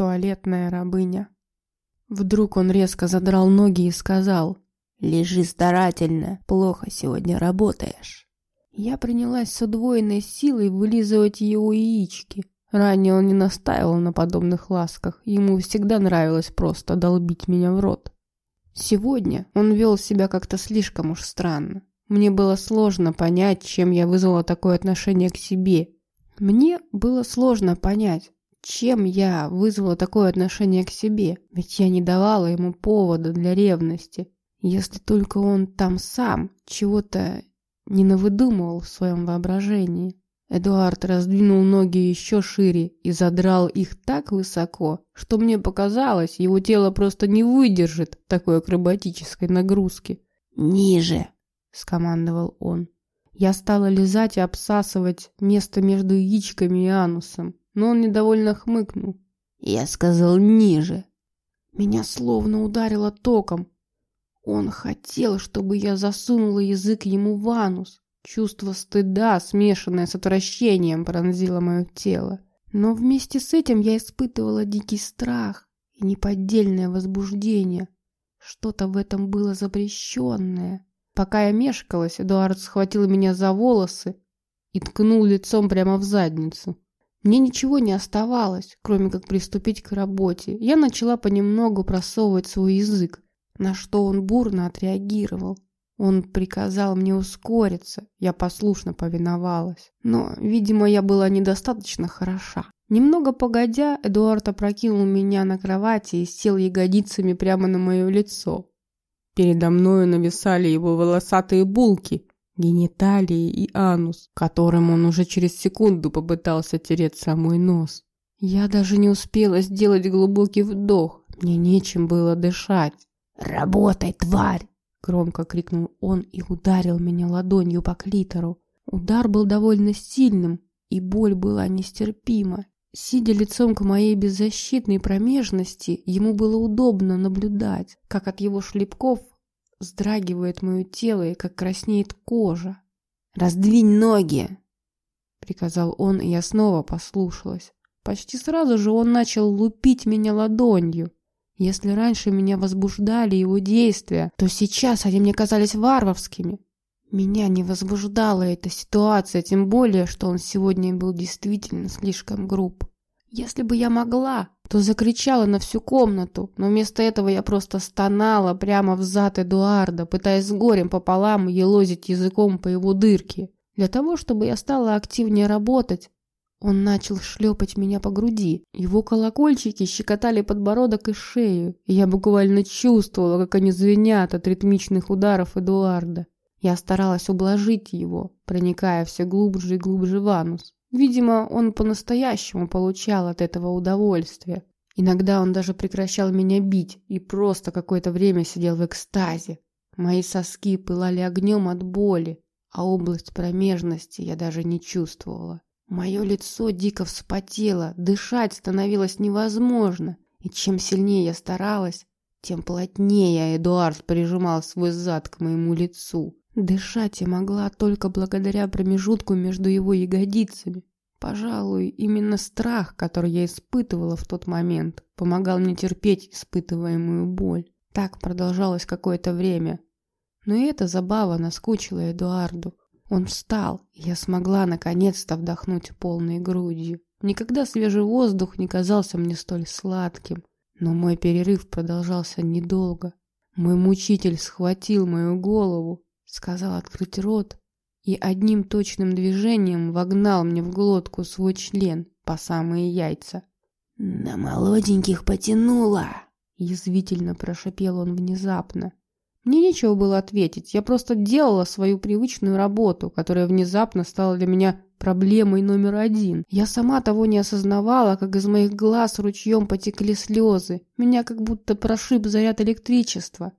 Туалетная рабыня. Вдруг он резко задрал ноги и сказал «Лежи старательно, плохо сегодня работаешь». Я принялась с удвоенной силой вылизывать его яички. Ранее он не настаивал на подобных ласках, ему всегда нравилось просто долбить меня в рот. Сегодня он вел себя как-то слишком уж странно. Мне было сложно понять, чем я вызвала такое отношение к себе. Мне было сложно понять, чем я вызвала такое отношение к себе, ведь я не давала ему повода для ревности. Если только он там сам чего-то не навыдумывал в своем воображении. Эдуард раздвинул ноги еще шире и задрал их так высоко, что мне показалось, его тело просто не выдержит такой акробатической нагрузки. «Ниже!» — скомандовал он. Я стала лизать и обсасывать место между яичками и анусом, но он недовольно хмыкнул. «Я сказал ниже!» Меня словно ударило током. Он хотел, чтобы я засунула язык ему в анус. Чувство стыда, смешанное с отвращением, пронзило мое тело. Но вместе с этим я испытывала дикий страх и неподдельное возбуждение. Что-то в этом было запрещенное. Пока я мешкалась, Эдуард схватил меня за волосы и ткнул лицом прямо в задницу. Мне ничего не оставалось, кроме как приступить к работе. Я начала понемногу просовывать свой язык, на что он бурно отреагировал. Он приказал мне ускориться, я послушно повиновалась. Но, видимо, я была недостаточно хороша. Немного погодя, Эдуард опрокинул меня на кровати и сел ягодицами прямо на мое лицо. Передо мною нависали его волосатые булки, гениталии и анус, которым он уже через секунду попытался тереть самый нос. Я даже не успела сделать глубокий вдох, мне нечем было дышать. «Работай, тварь!» — громко крикнул он и ударил меня ладонью по клитору. Удар был довольно сильным, и боль была нестерпима. Сидя лицом к моей беззащитной промежности, ему было удобно наблюдать, как от его шлепков вздрагивает мое тело и как краснеет кожа. «Раздвинь ноги!» — приказал он, и я снова послушалась. Почти сразу же он начал лупить меня ладонью. Если раньше меня возбуждали его действия, то сейчас они мне казались варварскими. Меня не возбуждала эта ситуация, тем более, что он сегодня был действительно слишком груб. Если бы я могла, то закричала на всю комнату, но вместо этого я просто стонала прямо в зад Эдуарда, пытаясь с горем пополам елозить языком по его дырке. Для того, чтобы я стала активнее работать, он начал шлепать меня по груди. Его колокольчики щекотали подбородок и шею, и я буквально чувствовала, как они звенят от ритмичных ударов Эдуарда. Я старалась ублажить его, проникая все глубже и глубже в анус. Видимо, он по-настоящему получал от этого удовольствие. Иногда он даже прекращал меня бить и просто какое-то время сидел в экстазе. Мои соски пылали огнем от боли, а область промежности я даже не чувствовала. Мое лицо дико вспотело, дышать становилось невозможно, и чем сильнее я старалась, тем плотнее Эдуард прижимал свой зад к моему лицу. Дышать я могла только благодаря промежутку между его ягодицами. Пожалуй, именно страх, который я испытывала в тот момент, помогал мне терпеть испытываемую боль. Так продолжалось какое-то время. Но и эта забава наскучила Эдуарду. Он встал, и я смогла наконец-то вдохнуть полной грудью. Никогда свежий воздух не казался мне столь сладким. Но мой перерыв продолжался недолго. Мой мучитель схватил мою голову, сказал открыть рот и одним точным движением вогнал мне в глотку свой член по самые яйца. «На молоденьких потянуло!» — язвительно прошипел он внезапно. Мне нечего было ответить, я просто делала свою привычную работу, которая внезапно стала для меня проблемой номер один. Я сама того не осознавала, как из моих глаз ручьем потекли слезы. Меня как будто прошиб заряд электричества.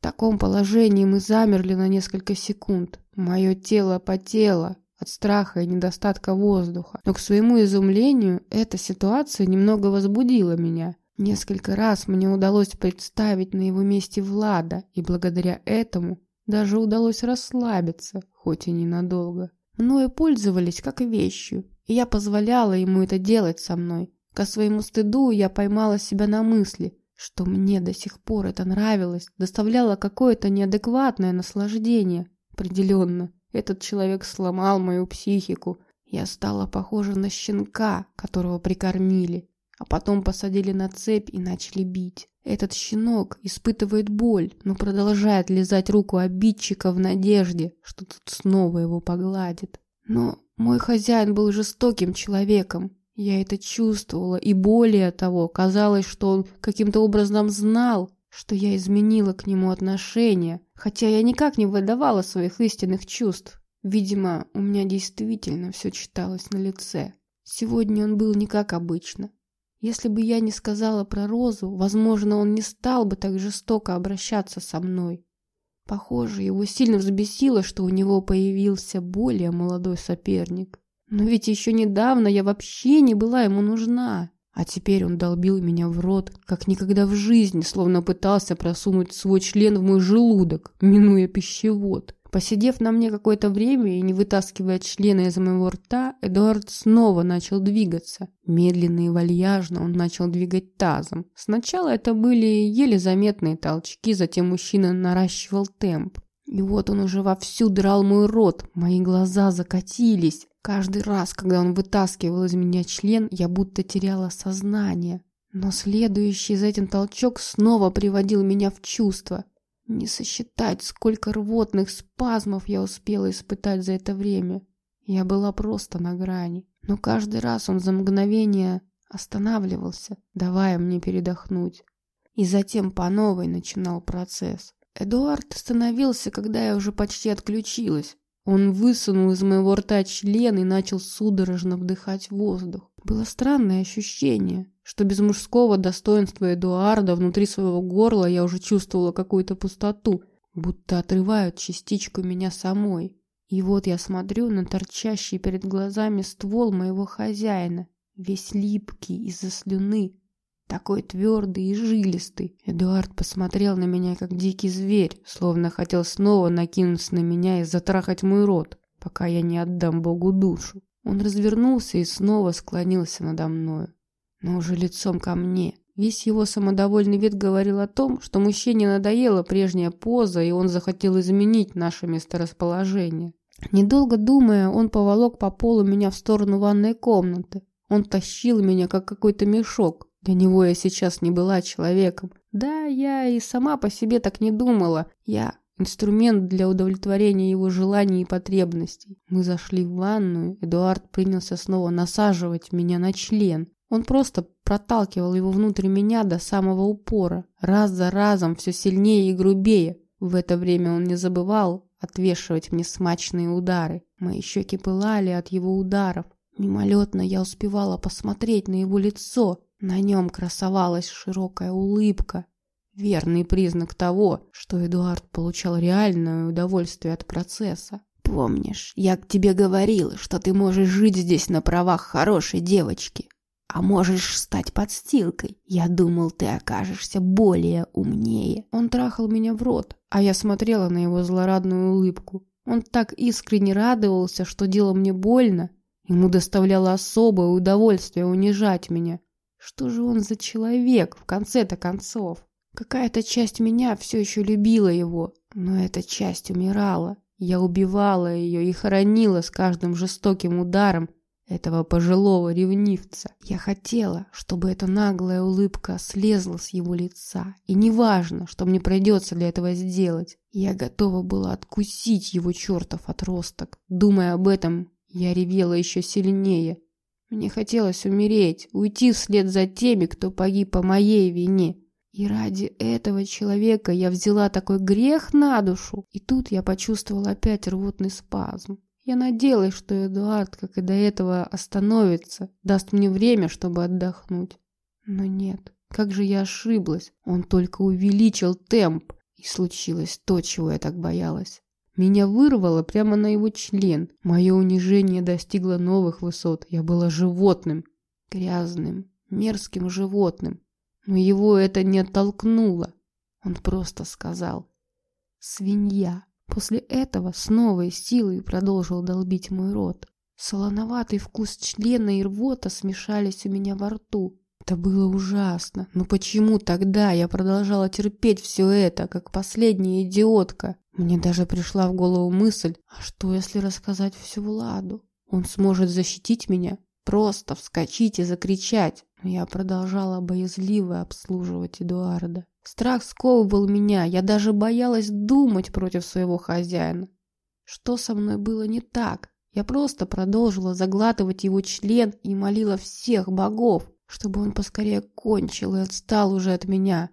Таком положении мы замерли на несколько секунд. Мое тело потело от страха и недостатка воздуха. Но к своему изумлению эта ситуация немного возбудила меня. Несколько раз мне удалось представить на его месте Влада, и благодаря этому даже удалось расслабиться, хоть и ненадолго. Мною пользовались как вещью, и я позволяла ему это делать со мной. Ко своему стыду я поймала себя на мысли, что мне до сих пор это нравилось, доставляло какое-то неадекватное наслаждение. Определенно, этот человек сломал мою психику. Я стала похожа на щенка, которого прикормили, а потом посадили на цепь и начали бить. Этот щенок испытывает боль, но продолжает лизать руку обидчика в надежде, что тот снова его погладит. Но мой хозяин был жестоким человеком. Я это чувствовала, и более того, казалось, что он каким-то образом знал, что я изменила к нему отношение, хотя я никак не выдавала своих истинных чувств. Видимо, у меня действительно все читалось на лице. Сегодня он был не как обычно. Если бы я не сказала про Розу, возможно, он не стал бы так жестоко обращаться со мной. Похоже, его сильно взбесило, что у него появился более молодой соперник. Но ведь еще недавно я вообще не была ему нужна. А теперь он долбил меня в рот, как никогда в жизни, словно пытался просунуть свой член в мой желудок, минуя пищевод. Посидев на мне какое-то время и не вытаскивая члена из моего рта, Эдуард снова начал двигаться. Медленно и вальяжно он начал двигать тазом. Сначала это были еле заметные толчки, затем мужчина наращивал темп. И вот он уже вовсю драл мой рот, мои глаза закатились. Каждый раз, когда он вытаскивал из меня член, я будто теряла сознание. Но следующий за этим толчок снова приводил меня в чувство. Не сосчитать, сколько рвотных спазмов я успела испытать за это время. Я была просто на грани. Но каждый раз он за мгновение останавливался, давая мне передохнуть. И затем по новой начинал процесс. Эдуард остановился, когда я уже почти отключилась. Он высунул из моего рта член и начал судорожно вдыхать воздух. Было странное ощущение, что без мужского достоинства Эдуарда внутри своего горла я уже чувствовала какую-то пустоту, будто отрывают частичку меня самой. И вот я смотрю на торчащий перед глазами ствол моего хозяина, весь липкий из-за слюны, такой твердый и жилистый. Эдуард посмотрел на меня, как дикий зверь, словно хотел снова накинуться на меня и затрахать мой рот, пока я не отдам Богу душу. Он развернулся и снова склонился надо мною, но уже лицом ко мне. Весь его самодовольный вид говорил о том, что мужчине надоела прежняя поза, и он захотел изменить наше месторасположение. Недолго думая, он поволок по полу меня в сторону ванной комнаты. Он тащил меня, как какой-то мешок. Для него я сейчас не была человеком. Да, я и сама по себе так не думала. Я инструмент для удовлетворения его желаний и потребностей. Мы зашли в ванную, Эдуард принялся снова насаживать меня на член. Он просто проталкивал его внутрь меня до самого упора, раз за разом все сильнее и грубее. В это время он не забывал отвешивать мне смачные удары. Мои щеки пылали от его ударов. Мимолетно я успевала посмотреть на его лицо. На нем красовалась широкая улыбка, Верный признак того, что Эдуард получал реальное удовольствие от процесса. «Помнишь, я к тебе говорил, что ты можешь жить здесь на правах хорошей девочки, а можешь стать подстилкой. Я думал, ты окажешься более умнее». Он трахал меня в рот, а я смотрела на его злорадную улыбку. Он так искренне радовался, что дело мне больно. Ему доставляло особое удовольствие унижать меня. Что же он за человек в конце-то концов? Какая-то часть меня все еще любила его, но эта часть умирала. Я убивала ее и хоронила с каждым жестоким ударом этого пожилого ревнивца. Я хотела, чтобы эта наглая улыбка слезла с его лица. И неважно, что мне придется для этого сделать. Я готова была откусить его чертов отросток. Думая об этом, я ревела еще сильнее. Мне хотелось умереть, уйти вслед за теми, кто погиб по моей вине. И ради этого человека я взяла такой грех на душу. И тут я почувствовала опять рвотный спазм. Я надеялась, что Эдуард, как и до этого, остановится, даст мне время, чтобы отдохнуть. Но нет, как же я ошиблась. Он только увеличил темп, и случилось то, чего я так боялась. Меня вырвало прямо на его член. Мое унижение достигло новых высот. Я была животным, грязным, мерзким животным. Но его это не оттолкнуло. Он просто сказал «Свинья». После этого с новой силой продолжил долбить мой рот. Солоноватый вкус члена и рвота смешались у меня во рту. Это было ужасно. Но почему тогда я продолжала терпеть все это, как последняя идиотка? Мне даже пришла в голову мысль, а что если рассказать все Владу? Он сможет защитить меня? Просто вскочить и закричать. Но я продолжала боязливо обслуживать Эдуарда. Страх сковывал меня, я даже боялась думать против своего хозяина. Что со мной было не так? Я просто продолжила заглатывать его член и молила всех богов, чтобы он поскорее кончил и отстал уже от меня.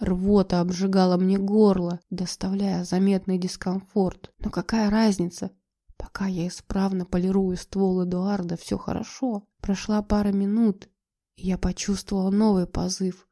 Рвота обжигала мне горло, доставляя заметный дискомфорт. Но какая разница? Пока я исправно полирую ствол Эдуарда, все хорошо. Прошла пара минут, и я почувствовала новый позыв.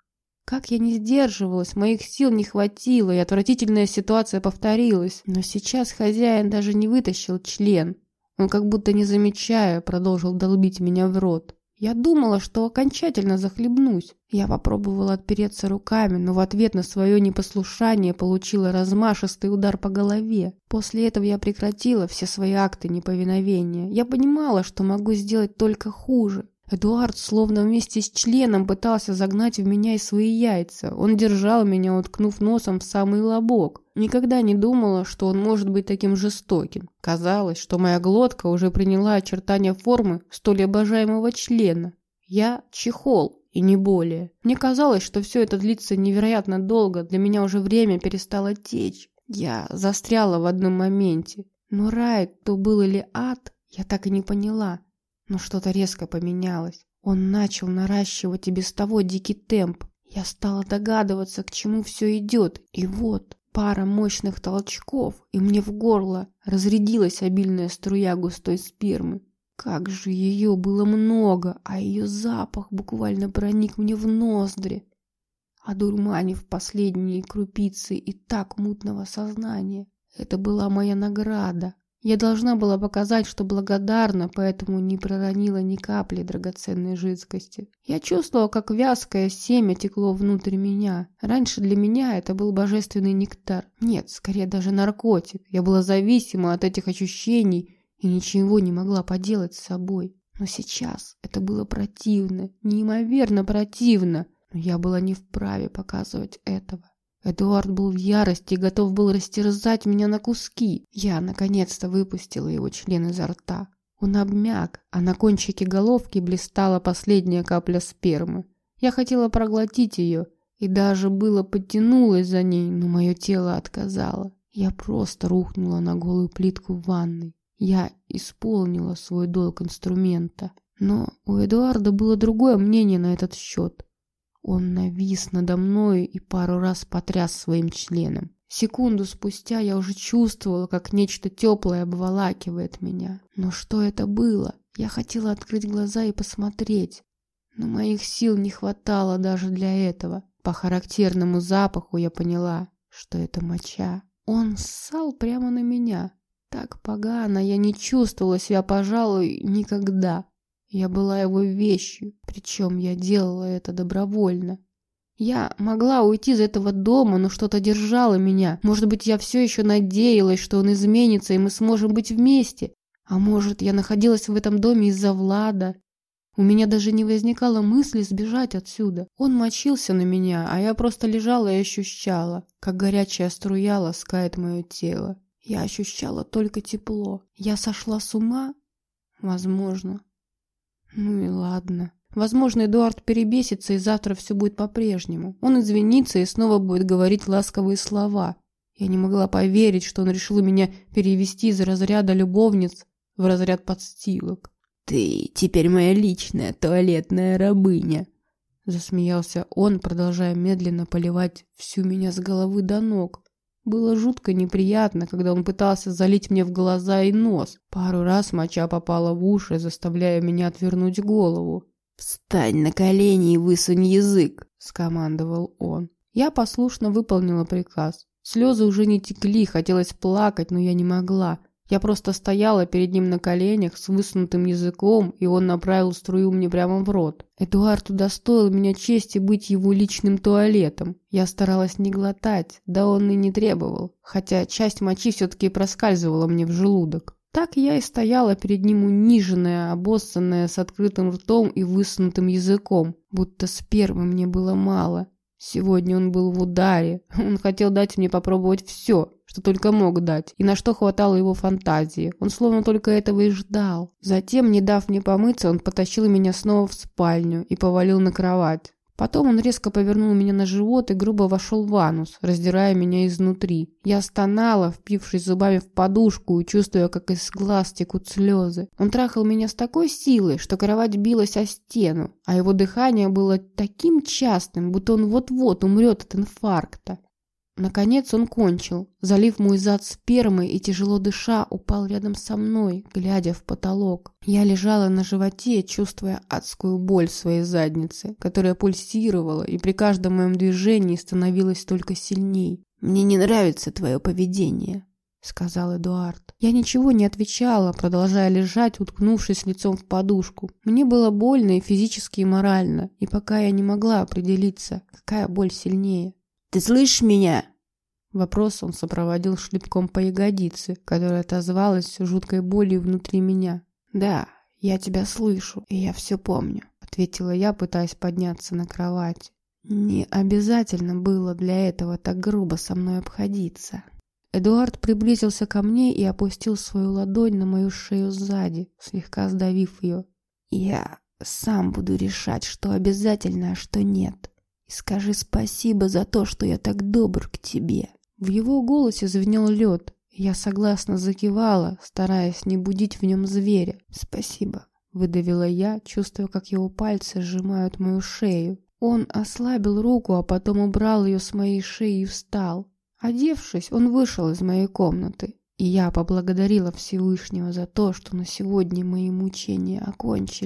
Как я не сдерживалась, моих сил не хватило, и отвратительная ситуация повторилась. Но сейчас хозяин даже не вытащил член. Он как будто не замечая, продолжил долбить меня в рот. Я думала, что окончательно захлебнусь. Я попробовала отпереться руками, но в ответ на свое непослушание получила размашистый удар по голове. После этого я прекратила все свои акты неповиновения. Я понимала, что могу сделать только хуже. Эдуард словно вместе с членом пытался загнать в меня и свои яйца. Он держал меня, уткнув носом в самый лобок. Никогда не думала, что он может быть таким жестоким. Казалось, что моя глотка уже приняла очертания формы столь обожаемого члена. Я чехол, и не более. Мне казалось, что все это длится невероятно долго, для меня уже время перестало течь. Я застряла в одном моменте. Но рай, то был или ад, я так и не поняла. Но что-то резко поменялось. Он начал наращивать и без того дикий темп. Я стала догадываться, к чему все идет. И вот, пара мощных толчков, и мне в горло разрядилась обильная струя густой спермы. Как же ее было много, а ее запах буквально проник мне в ноздри, одурманив последние крупицы и так мутного сознания. Это была моя награда, я должна была показать, что благодарна, поэтому не проронила ни капли драгоценной жидкости. Я чувствовала, как вязкое семя текло внутрь меня. Раньше для меня это был божественный нектар. Нет, скорее даже наркотик. Я была зависима от этих ощущений и ничего не могла поделать с собой. Но сейчас это было противно, неимоверно противно. Но я была не вправе показывать этого. Эдуард был в ярости и готов был растерзать меня на куски. Я, наконец-то, выпустила его член изо рта. Он обмяк, а на кончике головки блистала последняя капля спермы. Я хотела проглотить ее, и даже было подтянулась за ней, но мое тело отказало. Я просто рухнула на голую плитку в ванной. Я исполнила свой долг инструмента. Но у Эдуарда было другое мнение на этот счет. Он навис надо мной и пару раз потряс своим членом. Секунду спустя я уже чувствовала, как нечто теплое обволакивает меня. Но что это было? Я хотела открыть глаза и посмотреть. Но моих сил не хватало даже для этого. По характерному запаху я поняла, что это моча. Он ссал прямо на меня. Так погано я не чувствовала себя, пожалуй, никогда. Я была его вещью, причем я делала это добровольно. Я могла уйти из этого дома, но что-то держало меня. Может быть, я все еще надеялась, что он изменится, и мы сможем быть вместе. А может, я находилась в этом доме из-за Влада. У меня даже не возникало мысли сбежать отсюда. Он мочился на меня, а я просто лежала и ощущала, как горячая струя ласкает мое тело. Я ощущала только тепло. Я сошла с ума? Возможно. Ну и ладно. Возможно, Эдуард перебесится, и завтра все будет по-прежнему. Он извинится и снова будет говорить ласковые слова. Я не могла поверить, что он решил меня перевести из разряда любовниц в разряд подстилок. «Ты теперь моя личная туалетная рабыня», — засмеялся он, продолжая медленно поливать всю меня с головы до ног. Было жутко неприятно, когда он пытался залить мне в глаза и нос. Пару раз моча попала в уши, заставляя меня отвернуть голову. «Встань на колени и высунь язык!» – скомандовал он. Я послушно выполнила приказ. Слезы уже не текли, хотелось плакать, но я не могла. Я просто стояла перед ним на коленях с высунутым языком, и он направил струю мне прямо в рот. Эдуард удостоил меня чести быть его личным туалетом. Я старалась не глотать, да он и не требовал, хотя часть мочи все-таки проскальзывала мне в желудок. Так я и стояла перед ним униженная, обоссанная, с открытым ртом и высунутым языком, будто спермы мне было мало. Сегодня он был в ударе. Он хотел дать мне попробовать все, что только мог дать, и на что хватало его фантазии. Он словно только этого и ждал. Затем, не дав мне помыться, он потащил меня снова в спальню и повалил на кровать. Потом он резко повернул меня на живот и грубо вошел в анус, раздирая меня изнутри. Я стонала, впившись зубами в подушку и чувствуя, как из глаз текут слезы. Он трахал меня с такой силой, что кровать билась о стену, а его дыхание было таким частым, будто он вот-вот умрет от инфаркта. Наконец он кончил, залив мой зад спермой и, тяжело дыша, упал рядом со мной, глядя в потолок. Я лежала на животе, чувствуя адскую боль в своей заднице, которая пульсировала и при каждом моем движении становилась только сильней. «Мне не нравится твое поведение», — сказал Эдуард. Я ничего не отвечала, продолжая лежать, уткнувшись лицом в подушку. Мне было больно и физически, и морально, и пока я не могла определиться, какая боль сильнее. «Ты слышишь меня?» Вопрос он сопроводил шлепком по ягодице, которая отозвалась жуткой болью внутри меня. «Да, я тебя слышу, и я все помню», — ответила я, пытаясь подняться на кровать. «Не обязательно было для этого так грубо со мной обходиться». Эдуард приблизился ко мне и опустил свою ладонь на мою шею сзади, слегка сдавив ее. «Я сам буду решать, что обязательно, а что нет», и скажи спасибо за то, что я так добр к тебе». В его голосе звенел лед. Я согласно закивала, стараясь не будить в нем зверя. «Спасибо», — выдавила я, чувствуя, как его пальцы сжимают мою шею. Он ослабил руку, а потом убрал ее с моей шеи и встал. Одевшись, он вышел из моей комнаты. И я поблагодарила Всевышнего за то, что на сегодня мои мучения окончились.